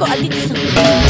过一次。